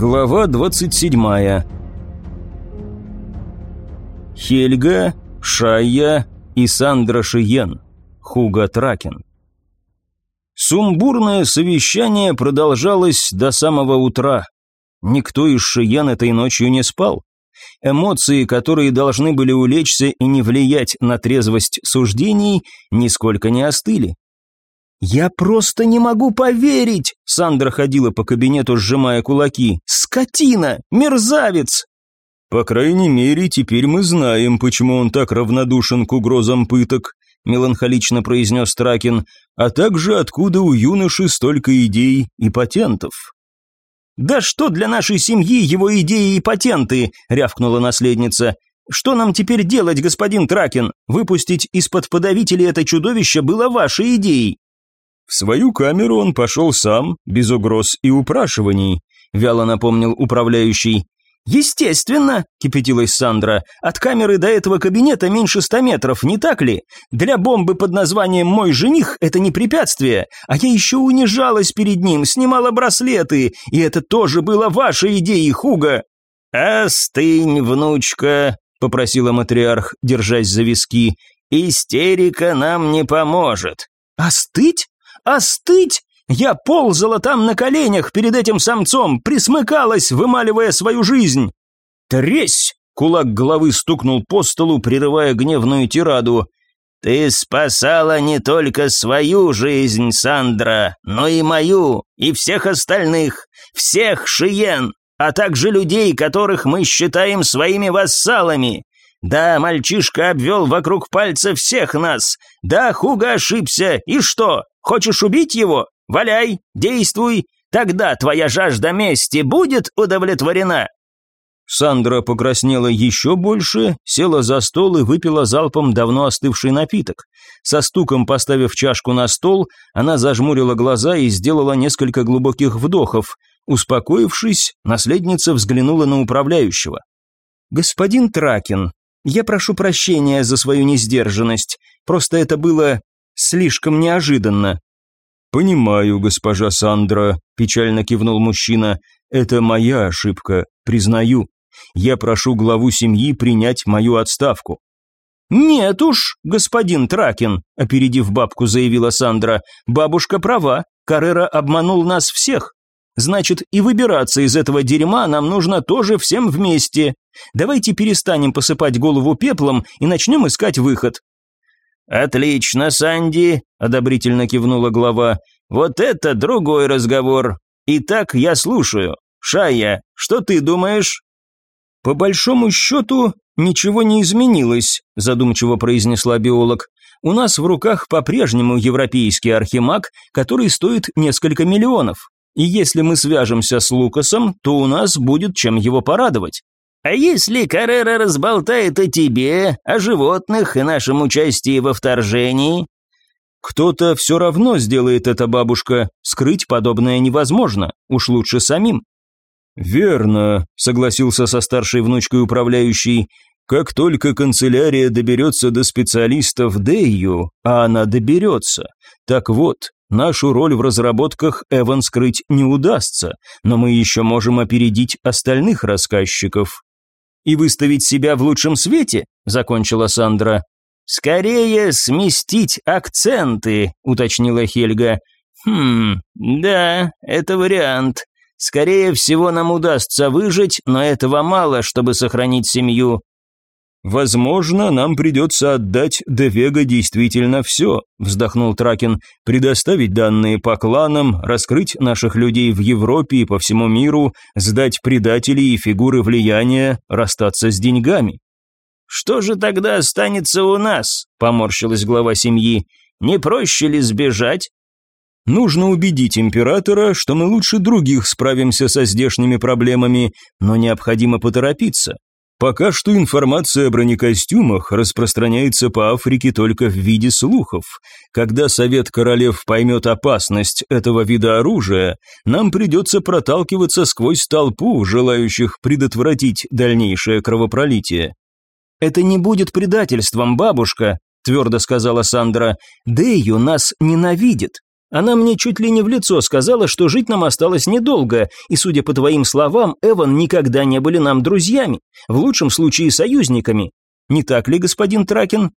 Глава 27. Хельга, Шая и Сандра Шиен. Хуга Тракен. Сумбурное совещание продолжалось до самого утра. Никто из Шиен этой ночью не спал. Эмоции, которые должны были улечься и не влиять на трезвость суждений, нисколько не остыли. «Я просто не могу поверить!» Сандра ходила по кабинету, сжимая кулаки. «Скотина! Мерзавец!» «По крайней мере, теперь мы знаем, почему он так равнодушен к угрозам пыток», меланхолично произнес Тракин, а также откуда у юноши столько идей и патентов. «Да что для нашей семьи его идеи и патенты?» – рявкнула наследница. «Что нам теперь делать, господин Тракен? Выпустить из-под подавителя это чудовище было вашей идеей». В свою камеру он пошел сам, без угроз и упрашиваний, вяло напомнил управляющий. «Естественно», – кипятилась Сандра, – «от камеры до этого кабинета меньше ста метров, не так ли? Для бомбы под названием «Мой жених» это не препятствие, а я еще унижалась перед ним, снимала браслеты, и это тоже было вашей идеей, Хуга». «Остынь, внучка», – попросила матриарх, держась за виски, – «истерика нам не поможет». «Остыть? Остыть? Я ползала там на коленях перед этим самцом, присмыкалась, вымаливая свою жизнь. Тресь! Кулак головы стукнул по столу, прерывая гневную тираду. «Ты спасала не только свою жизнь, Сандра, но и мою, и всех остальных, всех Шиен, а также людей, которых мы считаем своими вассалами. Да, мальчишка обвел вокруг пальца всех нас. Да, Хуга ошибся, и что? Хочешь убить его? Валяй, действуй, тогда твоя жажда мести будет удовлетворена». Сандра покраснела еще больше, села за стол и выпила залпом давно остывший напиток. Со стуком поставив чашку на стол, она зажмурила глаза и сделала несколько глубоких вдохов. Успокоившись, наследница взглянула на управляющего. «Господин Тракин, я прошу прощения за свою несдержанность, просто это было слишком неожиданно». «Понимаю, госпожа Сандра», – печально кивнул мужчина. «Это моя ошибка, признаю. Я прошу главу семьи принять мою отставку». «Нет уж, господин Тракин», – опередив бабку, заявила Сандра. «Бабушка права, Каррера обманул нас всех. Значит, и выбираться из этого дерьма нам нужно тоже всем вместе. Давайте перестанем посыпать голову пеплом и начнем искать выход. «Отлично, Санди», – одобрительно кивнула глава. «Вот это другой разговор. Итак, я слушаю. Шая, что ты думаешь?» «По большому счету, ничего не изменилось», – задумчиво произнесла биолог. «У нас в руках по-прежнему европейский архимаг, который стоит несколько миллионов. И если мы свяжемся с Лукасом, то у нас будет чем его порадовать. А если Каррера разболтает о тебе, о животных и нашем участии во вторжении? Кто-то все равно сделает это, бабушка. Скрыть подобное невозможно. Уж лучше самим. Верно, согласился со старшей внучкой управляющий. Как только канцелярия доберется до специалистов Дэйю, а она доберется. Так вот, нашу роль в разработках Эван скрыть не удастся, но мы еще можем опередить остальных рассказчиков и выставить себя в лучшем свете?» – закончила Сандра. «Скорее сместить акценты», – уточнила Хельга. «Хм, да, это вариант. Скорее всего, нам удастся выжить, но этого мало, чтобы сохранить семью. «Возможно, нам придется отдать Девега действительно все», – вздохнул Тракин, – «предоставить данные по кланам, раскрыть наших людей в Европе и по всему миру, сдать предателей и фигуры влияния, расстаться с деньгами». «Что же тогда останется у нас?» – поморщилась глава семьи. «Не проще ли сбежать?» Нужно убедить императора, что мы лучше других справимся со здешними проблемами, но необходимо поторопиться. Пока что информация о бронекостюмах распространяется по Африке только в виде слухов. Когда Совет Королев поймет опасность этого вида оружия, нам придется проталкиваться сквозь толпу, желающих предотвратить дальнейшее кровопролитие. «Это не будет предательством, бабушка», – твердо сказала Сандра. «Дэйю нас ненавидит. Она мне чуть ли не в лицо сказала, что жить нам осталось недолго, и, судя по твоим словам, Эван никогда не были нам друзьями, в лучшем случае союзниками. Не так ли, господин Тракин?»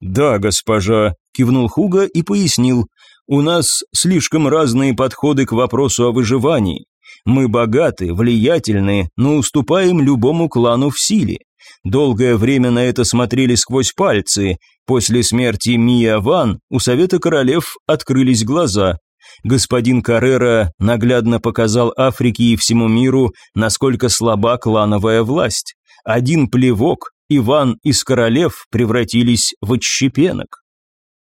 «Да, госпожа», – кивнул Хуга и пояснил. «У нас слишком разные подходы к вопросу о выживании. Мы богаты, влиятельны, но уступаем любому клану в силе. Долгое время на это смотрели сквозь пальцы. После смерти Мия Ван у Совета Королев открылись глаза. Господин Каррера наглядно показал Африке и всему миру, насколько слаба клановая власть. Один плевок, Иван из королев превратились в отщепенок.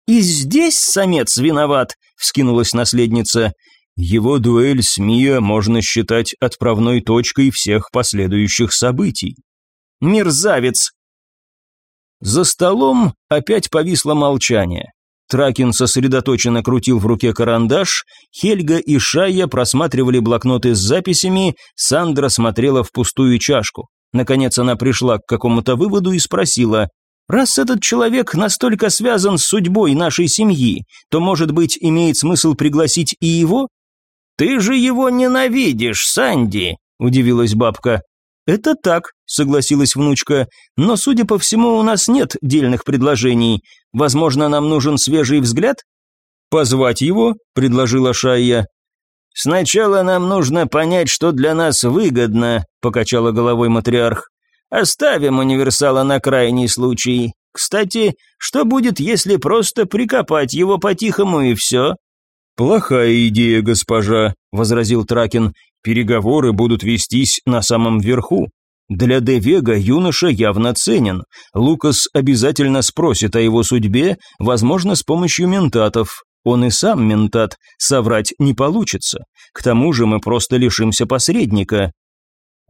«И здесь самец виноват», — вскинулась наследница. Его дуэль с Мия можно считать отправной точкой всех последующих событий. Мерзавец!» За столом опять повисло молчание. Тракин сосредоточенно крутил в руке карандаш, Хельга и Шайя просматривали блокноты с записями, Сандра смотрела в пустую чашку. Наконец она пришла к какому-то выводу и спросила, «Раз этот человек настолько связан с судьбой нашей семьи, то, может быть, имеет смысл пригласить и его?» «Ты же его ненавидишь, Санди», – удивилась бабка. «Это так», – согласилась внучка, «но, судя по всему, у нас нет дельных предложений. Возможно, нам нужен свежий взгляд?» «Позвать его?» – предложила Шайя. «Сначала нам нужно понять, что для нас выгодно», – покачала головой матриарх. «Оставим универсала на крайний случай. Кстати, что будет, если просто прикопать его по-тихому и все?» «Плохая идея, госпожа», – возразил Тракин. Переговоры будут вестись на самом верху. Для Девега юноша явно ценен. Лукас обязательно спросит о его судьбе, возможно, с помощью ментатов. Он и сам ментат, соврать не получится. К тому же мы просто лишимся посредника.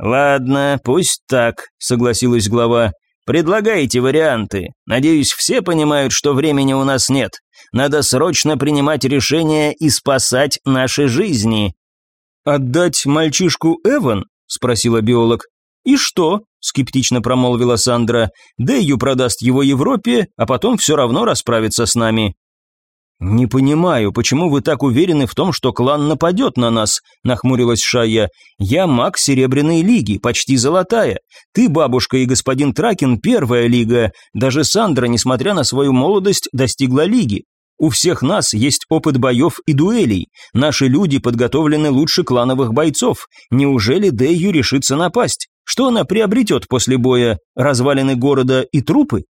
«Ладно, пусть так», — согласилась глава. «Предлагайте варианты. Надеюсь, все понимают, что времени у нас нет. Надо срочно принимать решение и спасать наши жизни». «Отдать мальчишку Эван?» – спросила биолог. «И что?» – скептично промолвила Сандра. «Дэйю продаст его Европе, а потом все равно расправится с нами». «Не понимаю, почему вы так уверены в том, что клан нападет на нас?» – нахмурилась Шая. «Я маг Серебряной Лиги, почти золотая. Ты, бабушка и господин Тракин, первая лига. Даже Сандра, несмотря на свою молодость, достигла Лиги. У всех нас есть опыт боев и дуэлей. Наши люди подготовлены лучше клановых бойцов. Неужели Дэйю решится напасть? Что она приобретет после боя? Развалины города и трупы?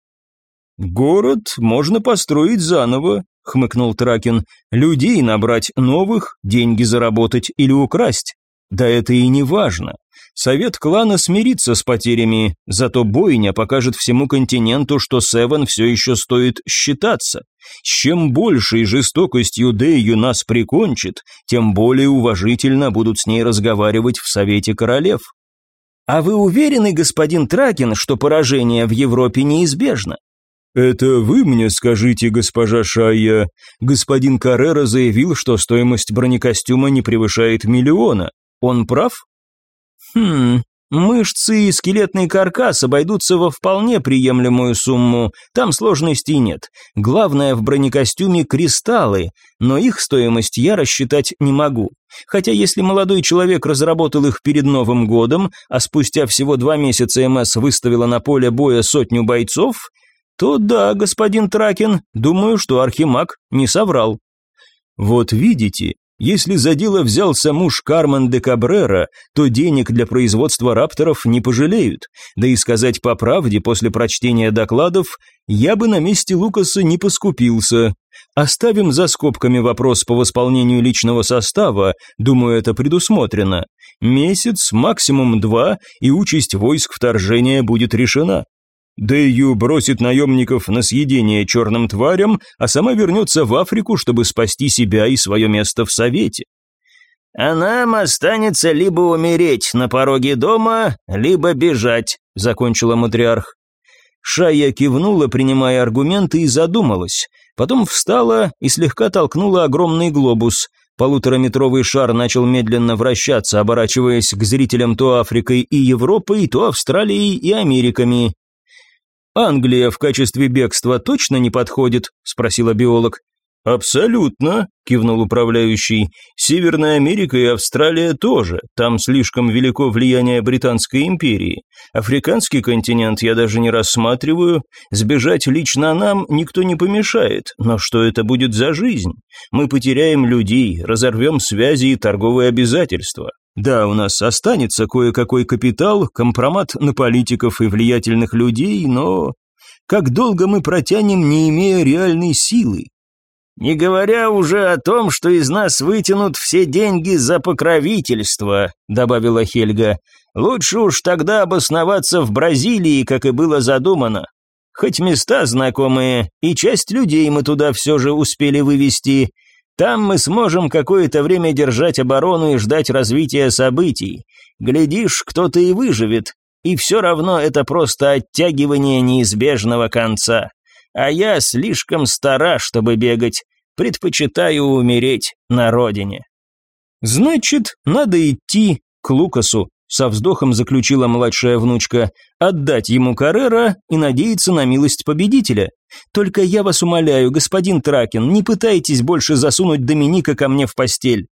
«Город можно построить заново», — хмыкнул Тракин. «Людей набрать новых, деньги заработать или украсть. Да это и не важно. Совет клана смирится с потерями, зато бойня покажет всему континенту, что Севен все еще стоит считаться. Чем большей жестокостью Дэйю нас прикончит, тем более уважительно будут с ней разговаривать в Совете Королев. А вы уверены, господин Тракин, что поражение в Европе неизбежно? «Это вы мне скажите, госпожа Шайя. Господин Каррера заявил, что стоимость бронекостюма не превышает миллиона. Он прав?» Хм, мышцы и скелетный каркас обойдутся во вполне приемлемую сумму, там сложностей нет. Главное в бронекостюме кристаллы, но их стоимость я рассчитать не могу. Хотя если молодой человек разработал их перед Новым годом, а спустя всего два месяца МС выставила на поле боя сотню бойцов, то да, господин Тракин, думаю, что Архимаг не соврал. Вот видите, если за дело взялся муж Кармен де Кабрера, то денег для производства рапторов не пожалеют. Да и сказать по правде, после прочтения докладов, я бы на месте Лукаса не поскупился. Оставим за скобками вопрос по восполнению личного состава, думаю, это предусмотрено. Месяц, максимум два, и участь войск вторжения будет решена. Дэйю бросит наемников на съедение черным тварям, а сама вернется в Африку, чтобы спасти себя и свое место в Совете. «А нам останется либо умереть на пороге дома, либо бежать», — закончила матриарх. Шая кивнула, принимая аргументы, и задумалась. Потом встала и слегка толкнула огромный глобус. Полутораметровый шар начал медленно вращаться, оборачиваясь к зрителям то Африкой и Европой, то Австралией и Америками. «Англия в качестве бегства точно не подходит?» – спросила биолог. «Абсолютно», – кивнул управляющий. «Северная Америка и Австралия тоже. Там слишком велико влияние Британской империи. Африканский континент я даже не рассматриваю. Сбежать лично нам никто не помешает. Но что это будет за жизнь? Мы потеряем людей, разорвем связи и торговые обязательства. Да, у нас останется кое-какой капитал, компромат на политиков и влиятельных людей, но... Как долго мы протянем, не имея реальной силы? Не говоря уже о том, что из нас вытянут все деньги за покровительство, добавила Хельга. Лучше уж тогда обосноваться в Бразилии, как и было задумано. Хоть места знакомые, и часть людей мы туда все же успели вывести. Там мы сможем какое-то время держать оборону и ждать развития событий. Глядишь, кто-то и выживет. И все равно это просто оттягивание неизбежного конца а я слишком стара, чтобы бегать. Предпочитаю умереть на родине». «Значит, надо идти к Лукасу», — со вздохом заключила младшая внучка, «отдать ему Каррера и надеяться на милость победителя. Только я вас умоляю, господин Тракен, не пытайтесь больше засунуть Доминика ко мне в постель».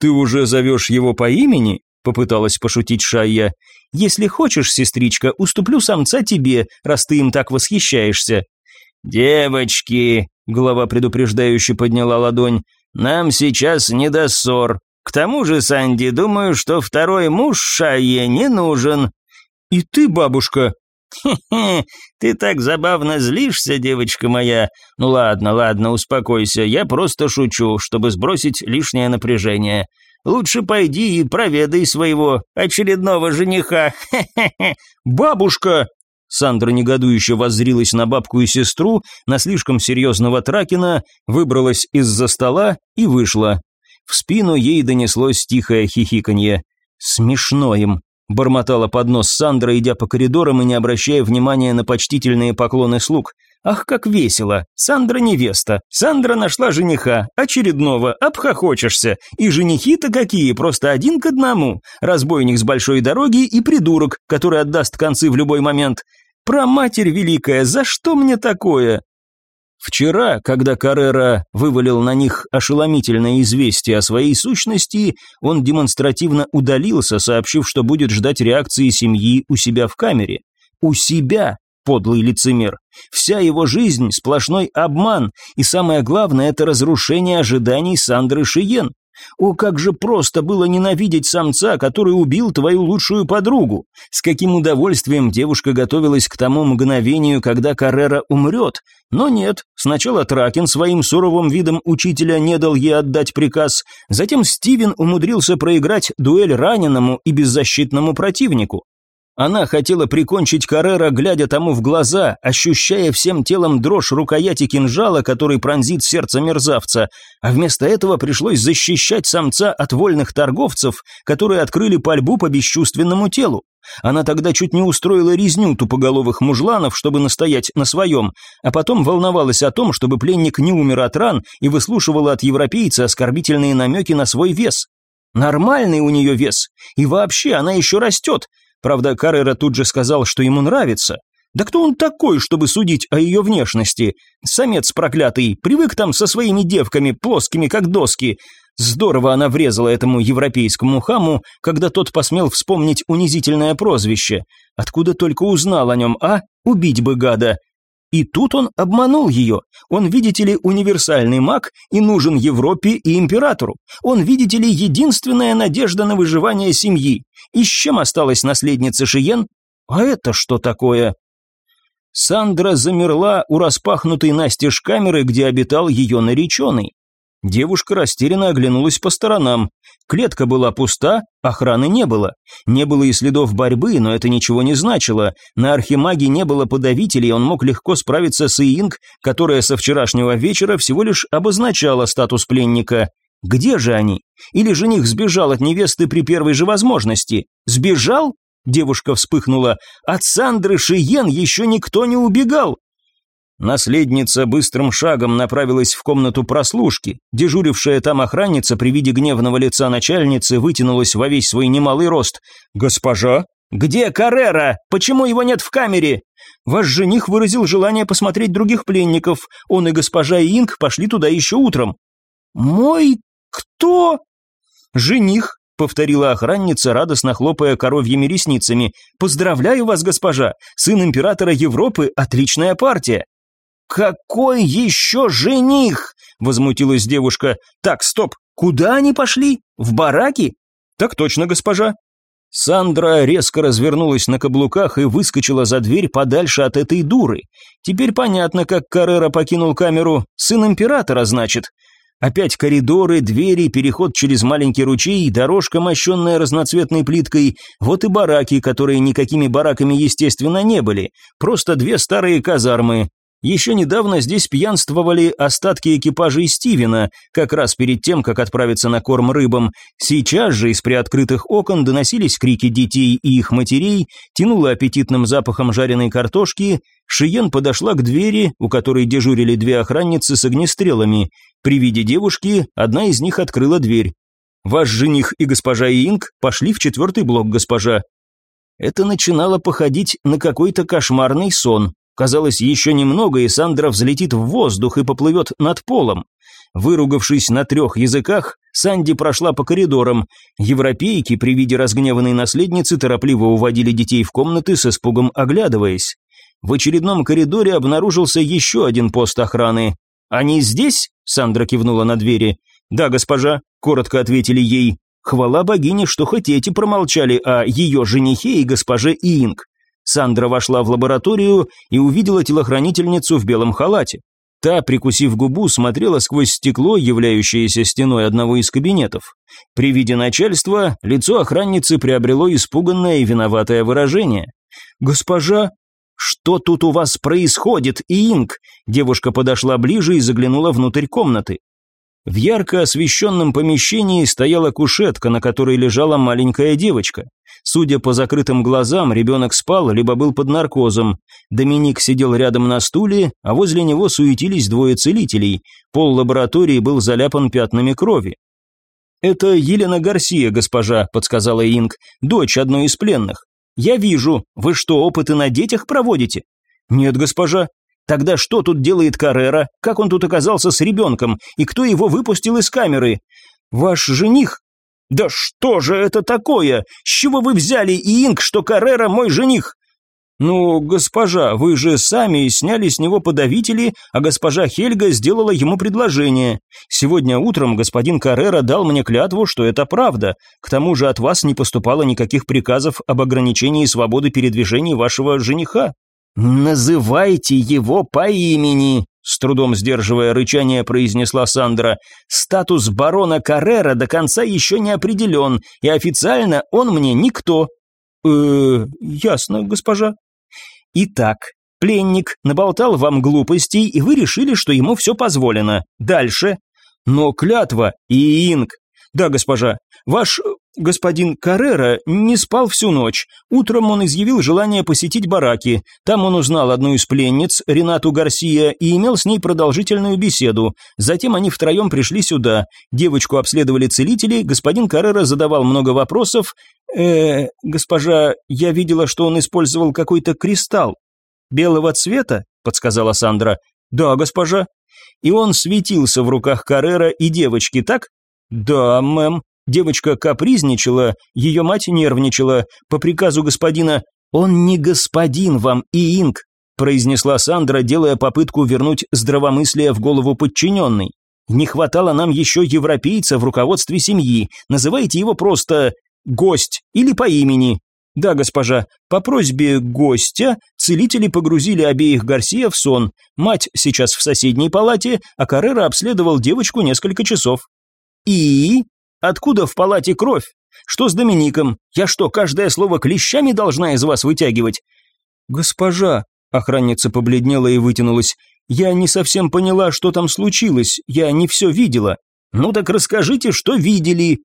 «Ты уже зовешь его по имени?» — попыталась пошутить Шайя. «Если хочешь, сестричка, уступлю самца тебе, раз ты им так восхищаешься», «Девочки!» — глава предупреждающе подняла ладонь. «Нам сейчас не до ссор. К тому же, Санди, думаю, что второй муж Шайе не нужен». «И ты, бабушка?» «Хе-хе, ты так забавно злишься, девочка моя. Ну ладно, ладно, успокойся, я просто шучу, чтобы сбросить лишнее напряжение. Лучше пойди и проведай своего очередного жениха. Хе-хе-хе». «Бабушка!» Сандра негодующе воззрилась на бабку и сестру, на слишком серьезного Тракина, выбралась из-за стола и вышла. В спину ей донеслось тихое хихиканье. «Смешно им», – бормотала под нос Сандра, идя по коридорам и не обращая внимания на почтительные поклоны слуг. «Ах, как весело! Сандра невеста! Сандра нашла жениха! Очередного! Обхохочешься! И женихи-то какие! Просто один к одному! Разбойник с большой дороги и придурок, который отдаст концы в любой момент! Про матерь великая, за что мне такое? Вчера, когда Каррера вывалил на них ошеломительное известие о своей сущности, он демонстративно удалился, сообщив, что будет ждать реакции семьи у себя в камере. У себя, подлый лицемер. Вся его жизнь – сплошной обман, и самое главное – это разрушение ожиданий Сандры Шиен. О, как же просто было ненавидеть самца, который убил твою лучшую подругу. С каким удовольствием девушка готовилась к тому мгновению, когда Каррера умрет. Но нет, сначала Тракен своим суровым видом учителя не дал ей отдать приказ, затем Стивен умудрился проиграть дуэль раненому и беззащитному противнику. Она хотела прикончить Каррера, глядя тому в глаза, ощущая всем телом дрожь рукояти кинжала, который пронзит сердце мерзавца, а вместо этого пришлось защищать самца от вольных торговцев, которые открыли пальбу по бесчувственному телу. Она тогда чуть не устроила резню тупоголовых мужланов, чтобы настоять на своем, а потом волновалась о том, чтобы пленник не умер от ран и выслушивала от европейца оскорбительные намеки на свой вес. Нормальный у нее вес, и вообще она еще растет, Правда, Каррера тут же сказал, что ему нравится. Да кто он такой, чтобы судить о ее внешности? Самец проклятый, привык там со своими девками, плоскими как доски. Здорово она врезала этому европейскому хаму, когда тот посмел вспомнить унизительное прозвище. Откуда только узнал о нем, а? Убить бы гада. И тут он обманул ее. Он, видите ли, универсальный маг и нужен Европе и императору. Он, видите ли, единственная надежда на выживание семьи. И с чем осталась наследница Шиен? А это что такое? Сандра замерла у распахнутой настежь камеры, где обитал ее нареченный. Девушка растерянно оглянулась по сторонам. Клетка была пуста, охраны не было. Не было и следов борьбы, но это ничего не значило. На архимаге не было подавителей, он мог легко справиться с Иинг, которая со вчерашнего вечера всего лишь обозначала статус пленника. Где же они? Или жених сбежал от невесты при первой же возможности? Сбежал? Девушка вспыхнула. От Сандры Шиен еще никто не убегал. Наследница быстрым шагом направилась в комнату прослушки. Дежурившая там охранница при виде гневного лица начальницы вытянулась во весь свой немалый рост. «Госпожа?» «Где Каррера? Почему его нет в камере?» «Ваш жених выразил желание посмотреть других пленников. Он и госпожа Инг пошли туда еще утром». «Мой кто?» «Жених», — повторила охранница, радостно хлопая коровьими ресницами. «Поздравляю вас, госпожа! Сын императора Европы — отличная партия!» «Какой еще жених?» — возмутилась девушка. «Так, стоп, куда они пошли? В бараки?» «Так точно, госпожа». Сандра резко развернулась на каблуках и выскочила за дверь подальше от этой дуры. Теперь понятно, как Каррера покинул камеру. Сын императора, значит. Опять коридоры, двери, переход через маленький ручей, дорожка, мощенная разноцветной плиткой, вот и бараки, которые никакими бараками, естественно, не были, просто две старые казармы. Еще недавно здесь пьянствовали остатки экипажей Стивена, как раз перед тем, как отправиться на корм рыбам. Сейчас же из приоткрытых окон доносились крики детей и их матерей, тянуло аппетитным запахом жареной картошки. Шиен подошла к двери, у которой дежурили две охранницы с огнестрелами. При виде девушки одна из них открыла дверь. «Ваш жених и госпожа Инг пошли в четвертый блок, госпожа». Это начинало походить на какой-то кошмарный сон. Казалось, еще немного, и Сандра взлетит в воздух и поплывет над полом. Выругавшись на трех языках, Санди прошла по коридорам. Европейки при виде разгневанной наследницы торопливо уводили детей в комнаты с испугом оглядываясь. В очередном коридоре обнаружился еще один пост охраны. «Они здесь?» – Сандра кивнула на двери. «Да, госпожа», – коротко ответили ей. Хвала богине, что хоть эти промолчали о ее женихе и госпоже Иинг. Сандра вошла в лабораторию и увидела телохранительницу в белом халате. Та, прикусив губу, смотрела сквозь стекло, являющееся стеной одного из кабинетов. При виде начальства лицо охранницы приобрело испуганное и виноватое выражение. «Госпожа, «Что тут у вас происходит, Инг?» Девушка подошла ближе и заглянула внутрь комнаты. В ярко освещенном помещении стояла кушетка, на которой лежала маленькая девочка. Судя по закрытым глазам, ребенок спал, либо был под наркозом. Доминик сидел рядом на стуле, а возле него суетились двое целителей. Пол лаборатории был заляпан пятнами крови. «Это Елена Гарсия, госпожа», — подсказала Инг, — «дочь одной из пленных». «Я вижу. Вы что, опыты на детях проводите?» «Нет, госпожа». «Тогда что тут делает Каррера? Как он тут оказался с ребенком? И кто его выпустил из камеры?» «Ваш жених?» «Да что же это такое? С чего вы взяли, Иинг, что Каррера мой жених?» «Ну, госпожа, вы же сами сняли с него подавители, а госпожа Хельга сделала ему предложение. Сегодня утром господин Каррера дал мне клятву, что это правда. К тому же от вас не поступало никаких приказов об ограничении свободы передвижений вашего жениха». «Называйте его по имени», с трудом сдерживая рычание, произнесла Сандра. «Статус барона Каррера до конца еще не определен, и официально он мне никто». «Э, ясно, госпожа», Итак, пленник наболтал вам глупостей, и вы решили, что ему все позволено. Дальше. Но клятва и инг. Да, госпожа, ваш господин Каррера не спал всю ночь. Утром он изъявил желание посетить бараки. Там он узнал одну из пленниц, Ренату Гарсия, и имел с ней продолжительную беседу. Затем они втроем пришли сюда. Девочку обследовали целители, господин Каррера задавал много вопросов, э госпожа, я видела, что он использовал какой-то кристалл. Белого цвета?» – подсказала Сандра. «Да, госпожа». «И он светился в руках Каррера и девочки, так?» «Да, мэм». Девочка капризничала, ее мать нервничала. По приказу господина «Он не господин вам, и инк», произнесла Сандра, делая попытку вернуть здравомыслие в голову подчиненной. «Не хватало нам еще европейца в руководстве семьи. Называйте его просто гость или по имени. Да, госпожа, по просьбе гостя целители погрузили обеих Гарсия в сон. Мать сейчас в соседней палате, а Каррера обследовал девочку несколько часов. И? Откуда в палате кровь? Что с Домиником? Я что, каждое слово клещами должна из вас вытягивать? Госпожа, охранница побледнела и вытянулась. Я не совсем поняла, что там случилось. Я не все видела. Ну так расскажите, что видели,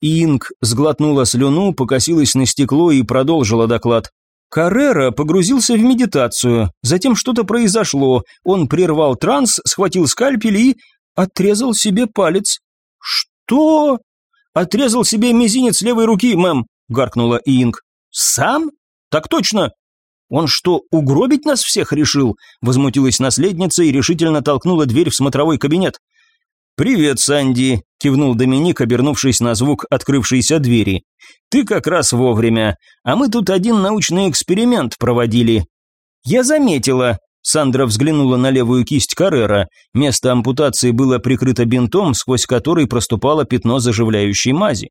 Инг сглотнула слюну, покосилась на стекло и продолжила доклад. Каррера погрузился в медитацию, затем что-то произошло, он прервал транс, схватил скальпель и отрезал себе палец. «Что?» «Отрезал себе мизинец левой руки, мэм», — гаркнула Инг. Сам? Так точно. Он что, угробить нас всех решил? Возмутилась наследница и решительно толкнула дверь в смотровой кабинет. «Привет, Санди», – кивнул Доминик, обернувшись на звук открывшейся двери. «Ты как раз вовремя, а мы тут один научный эксперимент проводили». «Я заметила», – Сандра взглянула на левую кисть Каррера. Место ампутации было прикрыто бинтом, сквозь который проступало пятно заживляющей мази.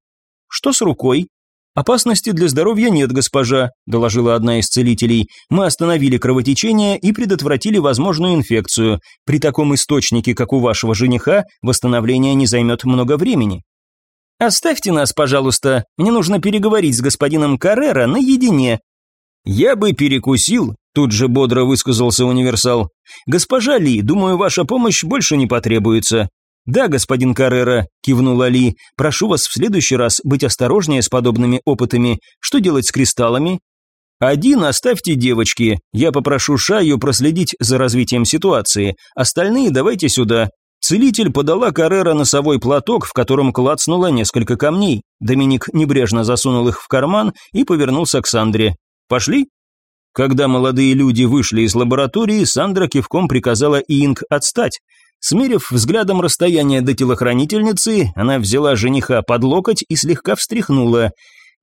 «Что с рукой?» «Опасности для здоровья нет, госпожа», – доложила одна из целителей. «Мы остановили кровотечение и предотвратили возможную инфекцию. При таком источнике, как у вашего жениха, восстановление не займет много времени». «Оставьте нас, пожалуйста. Мне нужно переговорить с господином Каррера наедине». «Я бы перекусил», – тут же бодро высказался универсал. «Госпожа Ли, думаю, ваша помощь больше не потребуется. «Да, господин Каррера», – кивнул Али, – «прошу вас в следующий раз быть осторожнее с подобными опытами. Что делать с кристаллами?» «Один оставьте девочки. Я попрошу Шаю проследить за развитием ситуации. Остальные давайте сюда». Целитель подала Каррера носовой платок, в котором клацнуло несколько камней. Доминик небрежно засунул их в карман и повернулся к Сандре. «Пошли?» Когда молодые люди вышли из лаборатории, Сандра кивком приказала Инг отстать. Смерив взглядом расстояние до телохранительницы, она взяла жениха под локоть и слегка встряхнула.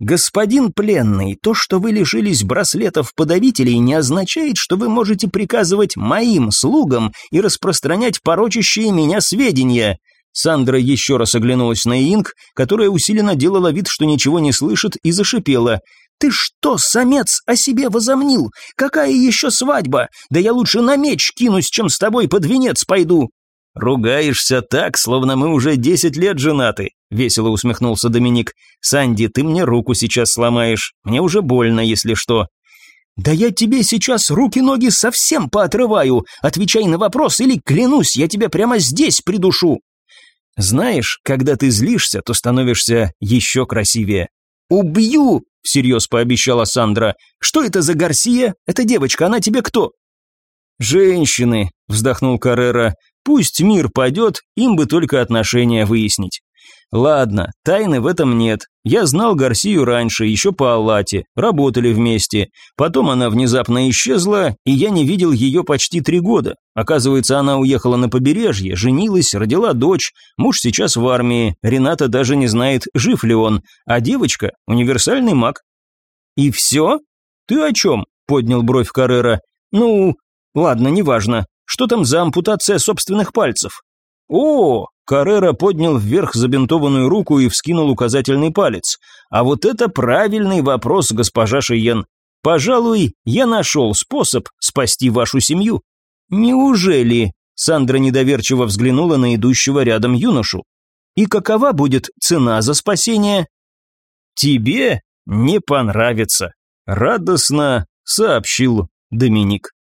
«Господин пленный, то, что вы лишились браслетов-подавителей, не означает, что вы можете приказывать моим слугам и распространять порочащие меня сведения». Сандра еще раз оглянулась на Инг, которая усиленно делала вид, что ничего не слышит, и зашипела. «Ты что, самец, о себе возомнил? Какая еще свадьба? Да я лучше на меч кинусь, чем с тобой под венец пойду!» «Ругаешься так, словно мы уже десять лет женаты», — весело усмехнулся Доминик. «Санди, ты мне руку сейчас сломаешь. Мне уже больно, если что». «Да я тебе сейчас руки-ноги совсем поотрываю. Отвечай на вопрос или, клянусь, я тебя прямо здесь придушу». «Знаешь, когда ты злишься, то становишься еще красивее». «Убью!» — всерьез пообещала Сандра. «Что это за Гарсия? Эта девочка, она тебе кто?» «Женщины», — вздохнул Каррера, Пусть мир падет, им бы только отношения выяснить. Ладно, тайны в этом нет. Я знал Гарсию раньше, еще по Аллате, работали вместе. Потом она внезапно исчезла, и я не видел ее почти три года. Оказывается, она уехала на побережье, женилась, родила дочь. Муж сейчас в армии, Рената даже не знает, жив ли он. А девочка – универсальный маг. «И все? Ты о чем?» – поднял бровь Каррера. «Ну, ладно, неважно. Что там за ампутация собственных пальцев? О, Каррера поднял вверх забинтованную руку и вскинул указательный палец. А вот это правильный вопрос, госпожа Шиен. Пожалуй, я нашел способ спасти вашу семью. Неужели? Сандра недоверчиво взглянула на идущего рядом юношу. И какова будет цена за спасение? Тебе не понравится, радостно сообщил Доминик.